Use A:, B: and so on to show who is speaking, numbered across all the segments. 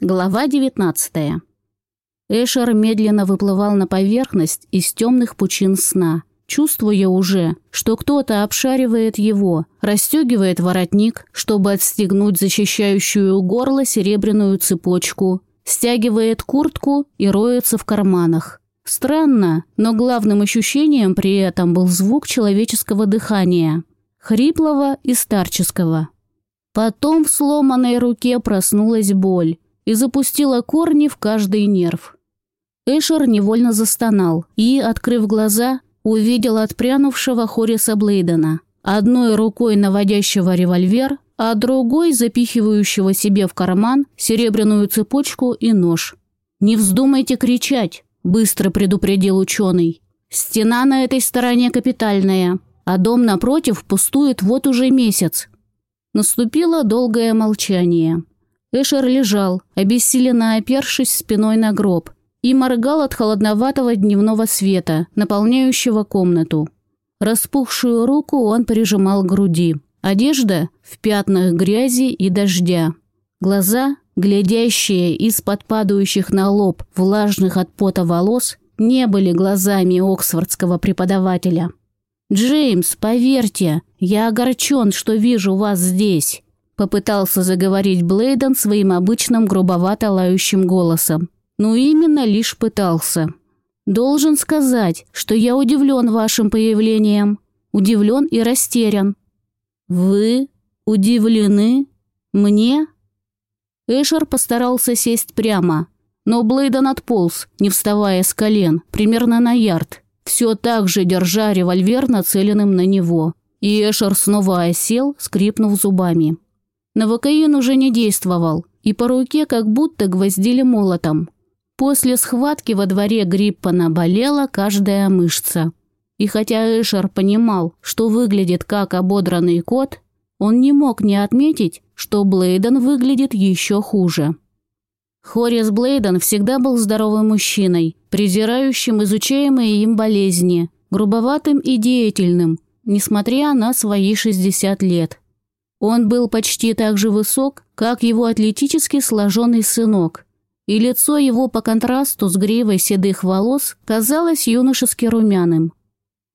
A: Глава 19. Эшер медленно выплывал на поверхность из темных пучин сна, чувствуя уже, что кто-то обшаривает его, расстегивает воротник, чтобы отстегнуть защищающую горло серебряную цепочку, стягивает куртку и роется в карманах. Странно, но главным ощущением при этом был звук человеческого дыхания, хриплого и старческого. Потом в сломанной руке проснулась боль, и запустила корни в каждый нерв. Эшер невольно застонал и, открыв глаза, увидел отпрянувшего Хориса Блейдена, одной рукой наводящего револьвер, а другой запихивающего себе в карман серебряную цепочку и нож. «Не вздумайте кричать», – быстро предупредил ученый. «Стена на этой стороне капитальная, а дом напротив пустует вот уже месяц». Наступило долгое молчание. Эшер лежал, обессиленно опершись спиной на гроб, и моргал от холодноватого дневного света, наполняющего комнату. Распухшую руку он прижимал к груди. Одежда в пятнах грязи и дождя. Глаза, глядящие из-под падающих на лоб влажных от пота волос, не были глазами оксфордского преподавателя. «Джеймс, поверьте, я огорчен, что вижу вас здесь. Попытался заговорить Блейден своим обычным грубовато лающим голосом. Но именно лишь пытался. «Должен сказать, что я удивлен вашим появлением. Удивлен и растерян». «Вы удивлены? Мне?» Эшер постарался сесть прямо, но Блейден отполз, не вставая с колен, примерно на ярд, все так же держа револьвер нацеленным на него. И Эшер снова осел, скрипнув зубами. Новокаин уже не действовал, и по руке как будто гвоздили молотом. После схватки во дворе Гриппана болела каждая мышца. И хотя Эшер понимал, что выглядит как ободранный кот, он не мог не отметить, что Блейден выглядит еще хуже. Хорис Блейден всегда был здоровым мужчиной, презирающим изучаемые им болезни, грубоватым и деятельным, несмотря на свои 60 лет. Он был почти так же высок, как его атлетически сложенный сынок, и лицо его по контрасту с гривой седых волос казалось юношески румяным.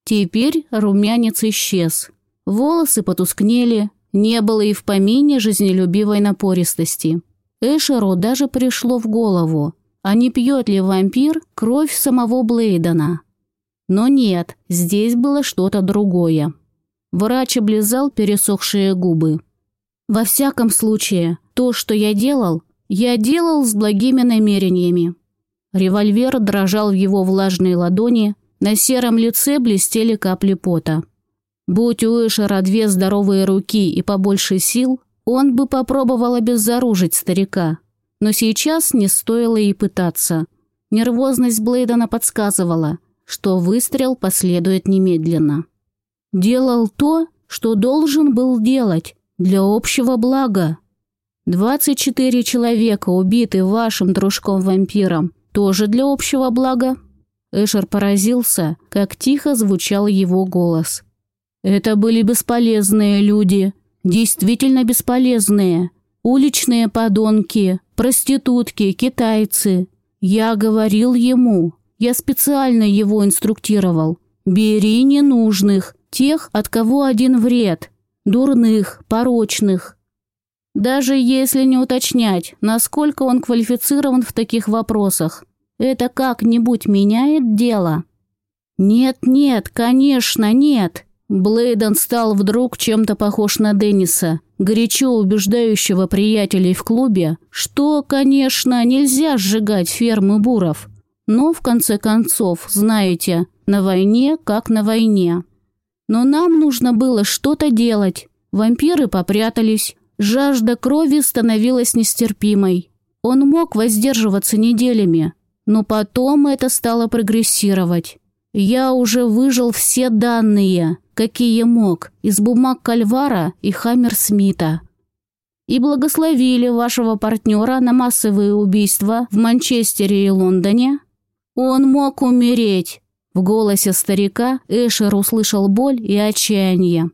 A: Теперь румянец исчез. Волосы потускнели, не было и в помине жизнелюбивой напористости. Эшеру даже пришло в голову, а не пьет ли вампир кровь самого Блейдена. Но нет, здесь было что-то другое. Врач облизал пересохшие губы. «Во всяком случае, то, что я делал, я делал с благими намерениями». Револьвер дрожал в его влажной ладони, на сером лице блестели капли пота. Будь у Эшера две здоровые руки и побольше сил, он бы попробовал обезоружить старика. Но сейчас не стоило и пытаться. Нервозность Блейдена подсказывала, что выстрел последует немедленно. Делал то, что должен был делать для общего блага. 24 человека убиты вашим дружком-вампиром, тоже для общего блага. Эшер поразился, как тихо звучал его голос. Это были бесполезные люди, действительно бесполезные. Уличные подонки, проститутки, китайцы. Я говорил ему, я специально его инструктировал. Бери ненужных, Тех, от кого один вред. Дурных, порочных. Даже если не уточнять, насколько он квалифицирован в таких вопросах, это как-нибудь меняет дело? Нет-нет, конечно, нет. Блейден стал вдруг чем-то похож на Денниса, горячо убеждающего приятелей в клубе, что, конечно, нельзя сжигать фермы буров. Но, в конце концов, знаете, на войне как на войне. Но нам нужно было что-то делать. Вампиры попрятались. Жажда крови становилась нестерпимой. Он мог воздерживаться неделями, но потом это стало прогрессировать. Я уже выжил все данные, какие мог, из бумаг Кальвара и Хаммерсмита. И благословили вашего партнера на массовые убийства в Манчестере и Лондоне. Он мог умереть, в голосе старика Эшер услышал боль и отчаяние.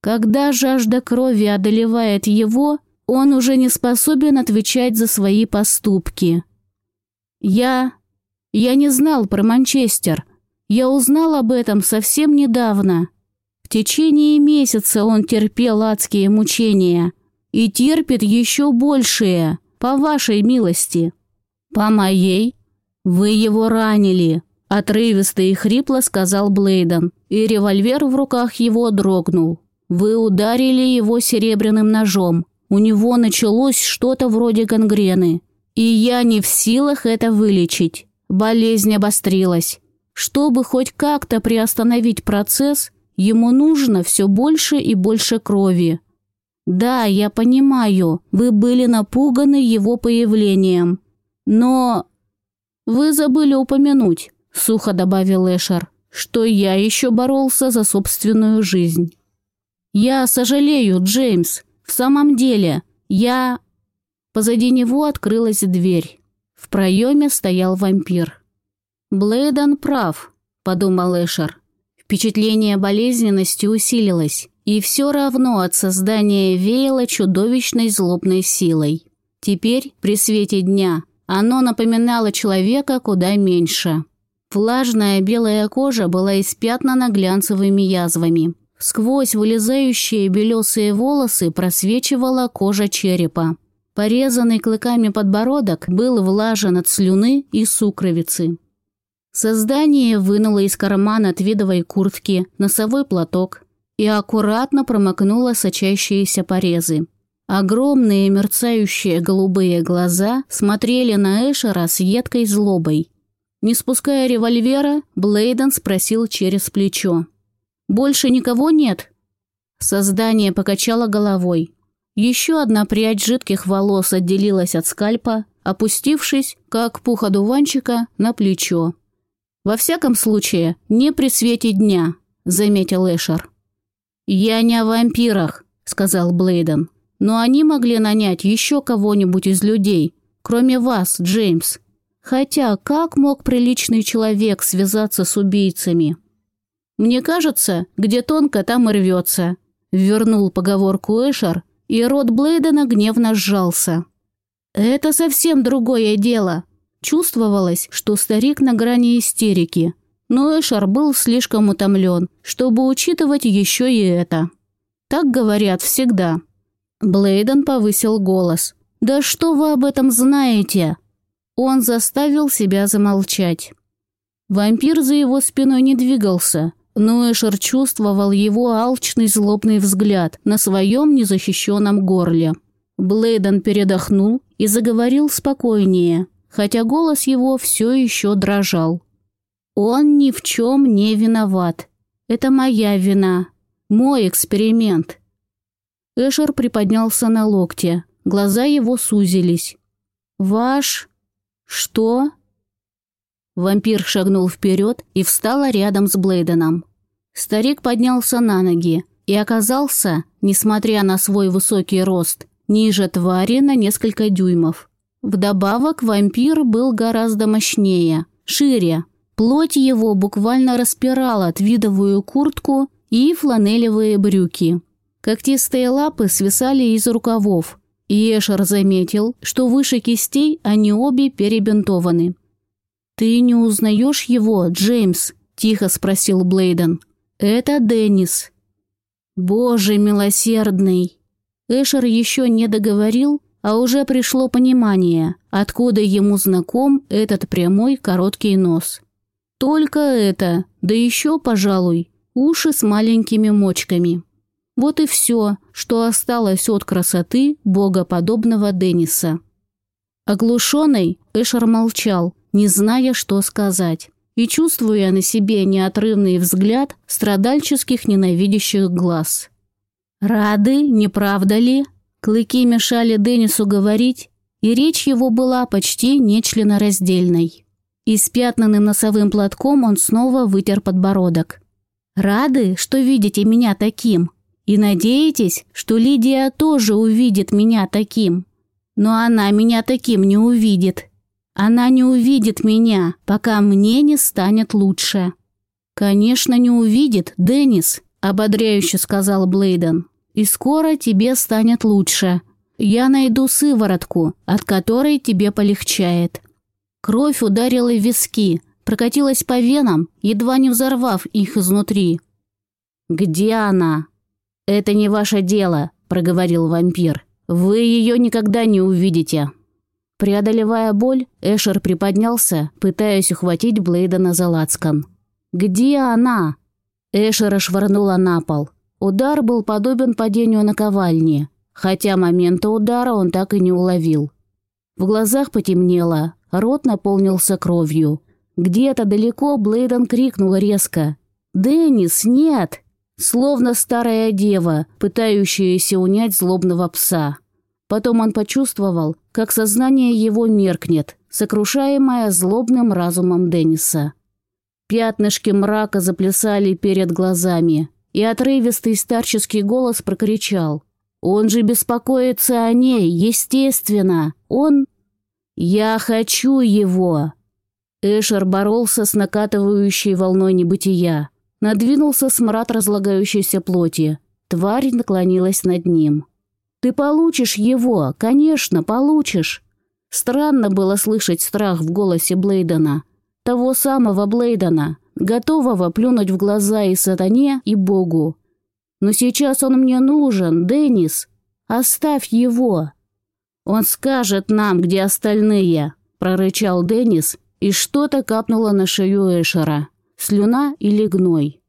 A: Когда жажда крови одолевает его, Он уже не способен отвечать за свои поступки. Я... Я не знал про Манчестер. Я узнал об этом совсем недавно. В течение месяца он терпел адские мучения. И терпит еще большие, по вашей милости. По моей? Вы его ранили. Отрывисто и хрипло сказал Блейден, и револьвер в руках его дрогнул. Вы ударили его серебряным ножом. У него началось что-то вроде гангрены. И я не в силах это вылечить. Болезнь обострилась. Чтобы хоть как-то приостановить процесс, ему нужно все больше и больше крови. Да, я понимаю, вы были напуганы его появлением. Но... Вы забыли упомянуть, сухо добавил Эшер, что я еще боролся за собственную жизнь. Я сожалею, Джеймс. В самом деле, я... Позади него открылась дверь. В проеме стоял вампир. «Блейден прав», – подумал Эшер. Впечатление болезненности усилилось, и все равно от создания веяло чудовищной злобной силой. Теперь, при свете дня, оно напоминало человека куда меньше. Влажная белая кожа была испятнана глянцевыми язвами. Сквозь вылезающие белесые волосы просвечивала кожа черепа. Порезанный клыками подбородок был влажен от слюны и сукровицы. Создание вынуло из кармана твидовой куртки носовой платок и аккуратно промокнуло сочащиеся порезы. Огромные мерцающие голубые глаза смотрели на Эшера с едкой злобой. Не спуская револьвера, Блейден спросил через плечо. «Больше никого нет?» Создание покачало головой. Еще одна прядь жидких волос отделилась от скальпа, опустившись, как пух одуванчика, на плечо. «Во всяком случае, не при свете дня», — заметил Эшер. «Я не о вампирах», — сказал Блейден. «Но они могли нанять еще кого-нибудь из людей, кроме вас, Джеймс. Хотя как мог приличный человек связаться с убийцами?» «Мне кажется, где тонко, там и рвется», — вернул поговорку Эшер, и рот Блейдена гневно сжался. «Это совсем другое дело». Чувствовалось, что старик на грани истерики, но Эшар был слишком утомлен, чтобы учитывать еще и это. Так говорят всегда. Блейден повысил голос. «Да что вы об этом знаете?» Он заставил себя замолчать. Вампир за его спиной не двигался, но Эшер чувствовал его алчный злобный взгляд на своем незащищенном горле. Блейден передохнул и заговорил спокойнее, хотя голос его все еще дрожал. «Он ни в чем не виноват. Это моя вина. Мой эксперимент». Эшер приподнялся на локте. Глаза его сузились. «Ваш... что?» Вампир шагнул вперед и встал рядом с Блейденом. Старик поднялся на ноги и оказался, несмотря на свой высокий рост, ниже твари на несколько дюймов. Вдобавок вампир был гораздо мощнее, шире. Плоть его буквально распирала твидовую куртку и фланелевые брюки. Когтистые лапы свисали из рукавов, и Эшер заметил, что выше кистей они обе перебинтованы. «Ты не узнаешь его, Джеймс?» – тихо спросил Блейден. «Это Деннис». «Боже милосердный!» Эшер еще не договорил, а уже пришло понимание, откуда ему знаком этот прямой короткий нос. Только это, да еще, пожалуй, уши с маленькими мочками. Вот и все, что осталось от красоты богоподобного Денниса. Оглушенный, Эшер молчал, не зная, что сказать, и чувствуя на себе неотрывный взгляд страдальческих ненавидящих глаз. «Рады, не правда ли?» Клыки мешали Деннису говорить, и речь его была почти нечленораздельной. Испятнанным носовым платком он снова вытер подбородок. «Рады, что видите меня таким? И надеетесь, что Лидия тоже увидит меня таким? Но она меня таким не увидит, она не увидит меня, пока мне не станет лучше». «Конечно, не увидит, Деннис», – ободряюще сказал Блейден. «И скоро тебе станет лучше. Я найду сыворотку, от которой тебе полегчает». Кровь ударила в виски, прокатилась по венам, едва не взорвав их изнутри. «Где она?» «Это не ваше дело», – проговорил вампир. «Вы ее никогда не увидите». Преодолевая боль, Эшер приподнялся, пытаясь ухватить Блейдена за лацкан. «Где она?» Эшера швырнула на пол. Удар был подобен падению наковальни, хотя момента удара он так и не уловил. В глазах потемнело, рот наполнился кровью. Где-то далеко Блейден крикнул резко. «Деннис, нет!» Словно старая дева, пытающаяся унять злобного пса. Потом он почувствовал, как сознание его меркнет, сокрушаемое злобным разумом Денниса. Пятнышки мрака заплясали перед глазами, и отрывистый старческий голос прокричал. «Он же беспокоится о ней, естественно! Он...» «Я хочу его!» Эшер боролся с накатывающей волной небытия. Надвинулся смрад разлагающейся плоти. Тварь наклонилась над ним. «Ты получишь его, конечно, получишь!» Странно было слышать страх в голосе Блейдена. Того самого Блейдена, готового плюнуть в глаза и сатане, и Богу. «Но сейчас он мне нужен, Деннис! Оставь его!» «Он скажет нам, где остальные!» – прорычал Деннис, и что-то капнуло на шею Эшера слюна или гной.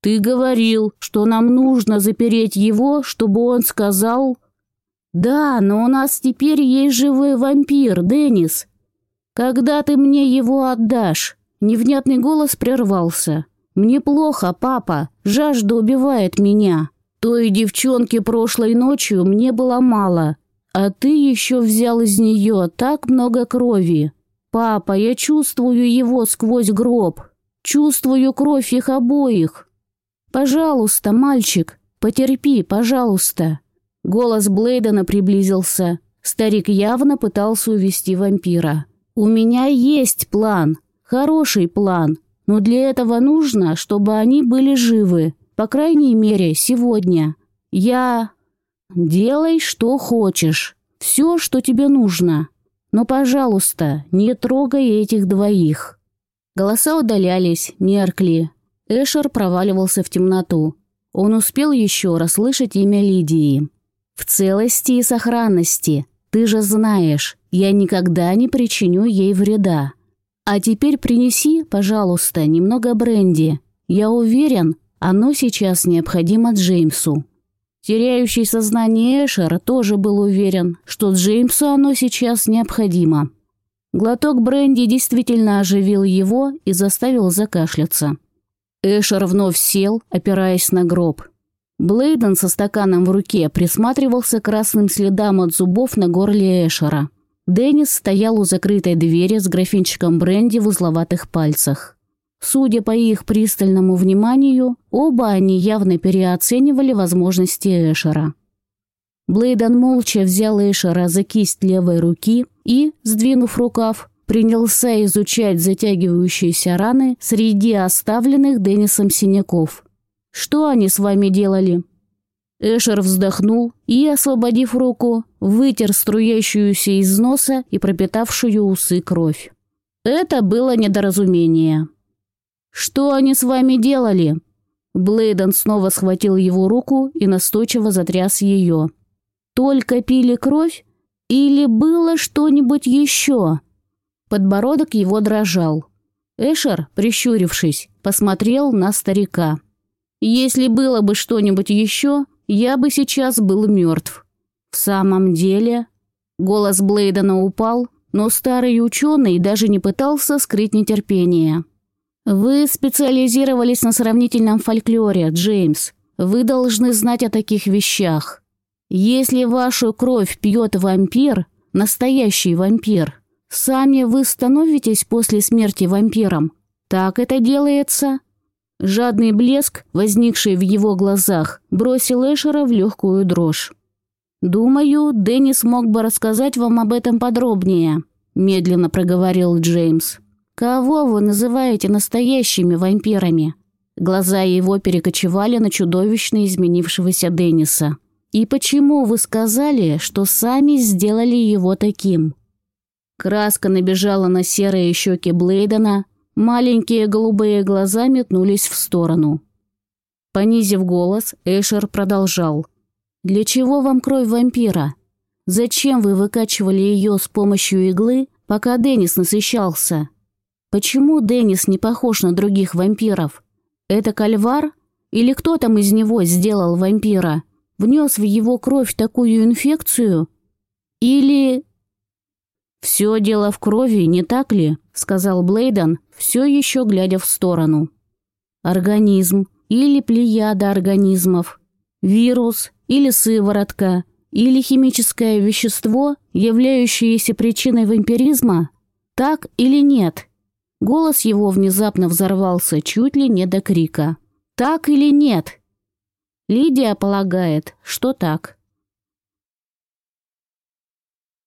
A: «Ты говорил, что нам нужно запереть его, чтобы он сказал...» «Да, но у нас теперь есть живой вампир, Деннис. Когда ты мне его отдашь?» Невнятный голос прервался. «Мне плохо, папа. Жажда убивает меня. Той девчонки прошлой ночью мне было мало, а ты еще взял из нее так много крови. Папа, я чувствую его сквозь гроб. Чувствую кровь их обоих. Пожалуйста, мальчик, потерпи, пожалуйста. Голос Блейдена приблизился. Старик явно пытался увести вампира. У меня есть план, хороший план, но для этого нужно, чтобы они были живы, по крайней мере, сегодня. Я... Делай, что хочешь. Все, что тебе нужно. Но, пожалуйста, не трогай этих двоих. Голоса удалялись, меркли. Эшер проваливался в темноту. Он успел еще расслышать имя Лидии. «В целости и сохранности. Ты же знаешь, я никогда не причиню ей вреда. А теперь принеси, пожалуйста, немного бренди. Я уверен, оно сейчас необходимо Джеймсу». Теряющий сознание Эшер тоже был уверен, что Джеймсу оно сейчас необходимо. Глоток бренди действительно оживил его и заставил закашляться. Эшер вновь сел, опираясь на гроб. Блейден со стаканом в руке присматривался к красным следам от зубов на горле Эшера. Деннис стоял у закрытой двери с графинчиком бренди в узловатых пальцах. Судя по их пристальному вниманию, оба они явно переоценивали возможности Эшера. Блейден молча взял Эшера за кисть левой руки и, сдвинув рукав, принялся изучать затягивающиеся раны среди оставленных Деннисом синяков. «Что они с вами делали?» Эшер вздохнул и, освободив руку, вытер струящуюся из носа и пропитавшую усы кровь. Это было недоразумение. «Что они с вами делали?» Блейден снова схватил его руку и настойчиво затряс ее. «Только пили кровь? Или было что-нибудь еще?» Подбородок его дрожал. Эшер, прищурившись, посмотрел на старика. «Если было бы что-нибудь еще, я бы сейчас был мертв». «В самом деле...» Голос Блейдена упал, но старый ученый даже не пытался скрыть нетерпение. «Вы специализировались на сравнительном фольклоре, Джеймс. Вы должны знать о таких вещах. Если вашу кровь пьет вампир, настоящий вампир, сами вы становитесь после смерти вампиром. Так это делается?» Жадный блеск, возникший в его глазах, бросил Эшера в легкую дрожь. «Думаю, Деннис мог бы рассказать вам об этом подробнее», – медленно проговорил Джеймс. «Кого вы называете настоящими вампирами?» Глаза его перекочевали на чудовищно изменившегося Денниса. И почему вы сказали, что сами сделали его таким? Краска набежала на серые щеки Блейдена, маленькие голубые глаза метнулись в сторону. Понизив голос, Эшер продолжал. «Для чего вам кровь вампира? Зачем вы выкачивали ее с помощью иглы, пока Деннис насыщался? Почему Деннис не похож на других вампиров? Это кальвар? Или кто там из него сделал вампира? Внес в его кровь такую инфекцию? Или...» «Все дело в крови, не так ли?» — сказал Блейден, все еще глядя в сторону. «Организм, или плеяда организмов, вирус или сыворотка, или химическое вещество, являющееся причиной вампиризма? Так или нет? Голос его внезапно взорвался чуть ли не до крика. Так или нет? Лидия полагает, что так.